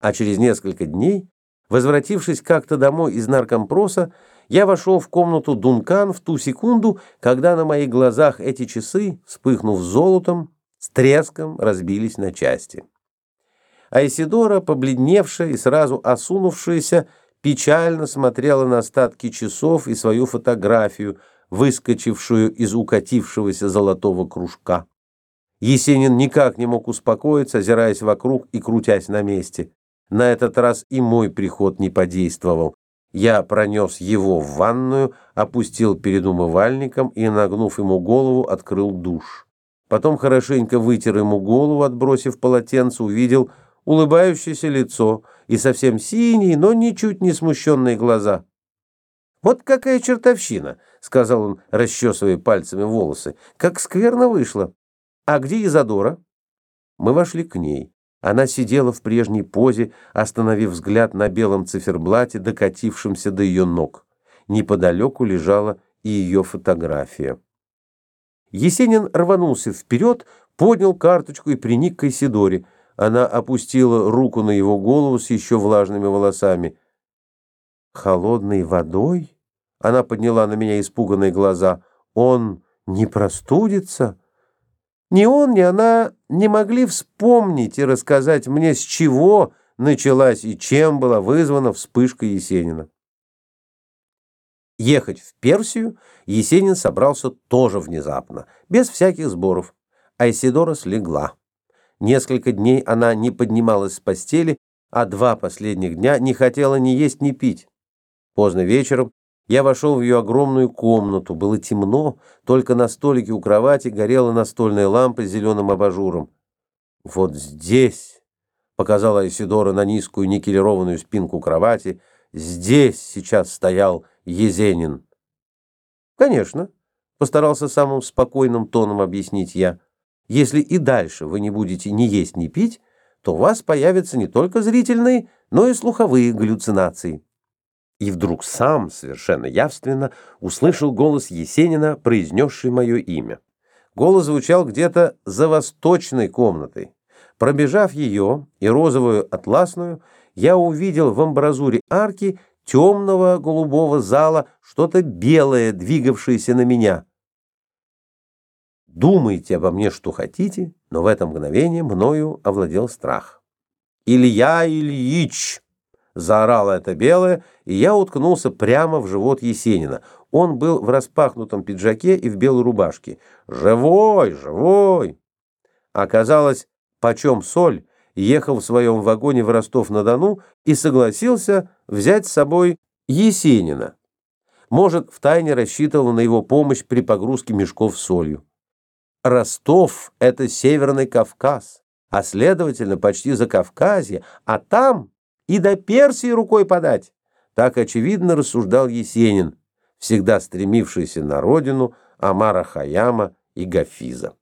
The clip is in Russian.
А через несколько дней, возвратившись как-то домой из наркомпроса, я вошел в комнату Дункан в ту секунду, когда на моих глазах эти часы, вспыхнув золотом, с треском разбились на части. Айсидора, побледневшая и сразу осунувшаяся, печально смотрела на остатки часов и свою фотографию, выскочившую из укатившегося золотого кружка. Есенин никак не мог успокоиться, озираясь вокруг и крутясь на месте. На этот раз и мой приход не подействовал. Я пронес его в ванную, опустил перед умывальником и, нагнув ему голову, открыл душ. Потом хорошенько вытер ему голову, отбросив полотенце, увидел улыбающееся лицо и совсем синие, но ничуть не смущенные глаза. «Вот какая чертовщина!» — сказал он, расчесывая пальцами волосы. «Как скверно вышло! А где Изадора?» Мы вошли к ней. Она сидела в прежней позе, остановив взгляд на белом циферблате, докатившемся до ее ног. Неподалеку лежала и ее фотография. Есенин рванулся вперед, поднял карточку и приник к Исидоре. Она опустила руку на его голову с еще влажными волосами. «Холодной водой?» Она подняла на меня испуганные глаза. «Он не простудится?» Ни он, ни она не могли вспомнить и рассказать мне, с чего началась и чем была вызвана вспышка Есенина. Ехать в Персию Есенин собрался тоже внезапно, без всяких сборов. Айсидора слегла. Несколько дней она не поднималась с постели, а два последних дня не хотела ни есть, ни пить. Поздно вечером я вошел в ее огромную комнату. Было темно, только на столике у кровати горела настольная лампа с зеленым абажуром. «Вот здесь», — показала Исидора на низкую никелированную спинку кровати, «здесь сейчас стоял Езенин». «Конечно», — постарался самым спокойным тоном объяснить я, «если и дальше вы не будете ни есть, ни пить, то у вас появятся не только зрительные, но и слуховые галлюцинации» и вдруг сам, совершенно явственно, услышал голос Есенина, произнесший мое имя. Голос звучал где-то за восточной комнатой. Пробежав ее и розовую атласную, я увидел в амбразуре арки темного голубого зала что-то белое, двигавшееся на меня. Думайте обо мне, что хотите, но в это мгновение мною овладел страх. «Илья Ильич!» Заорало это белое, и я уткнулся прямо в живот Есенина. Он был в распахнутом пиджаке и в белой рубашке. «Живой! Живой!» Оказалось, почем соль, ехал в своем вагоне в Ростов-на-Дону и согласился взять с собой Есенина. Может, втайне рассчитывал на его помощь при погрузке мешков с солью. Ростов — это Северный Кавказ, а, следовательно, почти Закавказье, а там и до Персии рукой подать. Так очевидно рассуждал Есенин, всегда стремившийся на родину Амара Хаяма и Гафиза.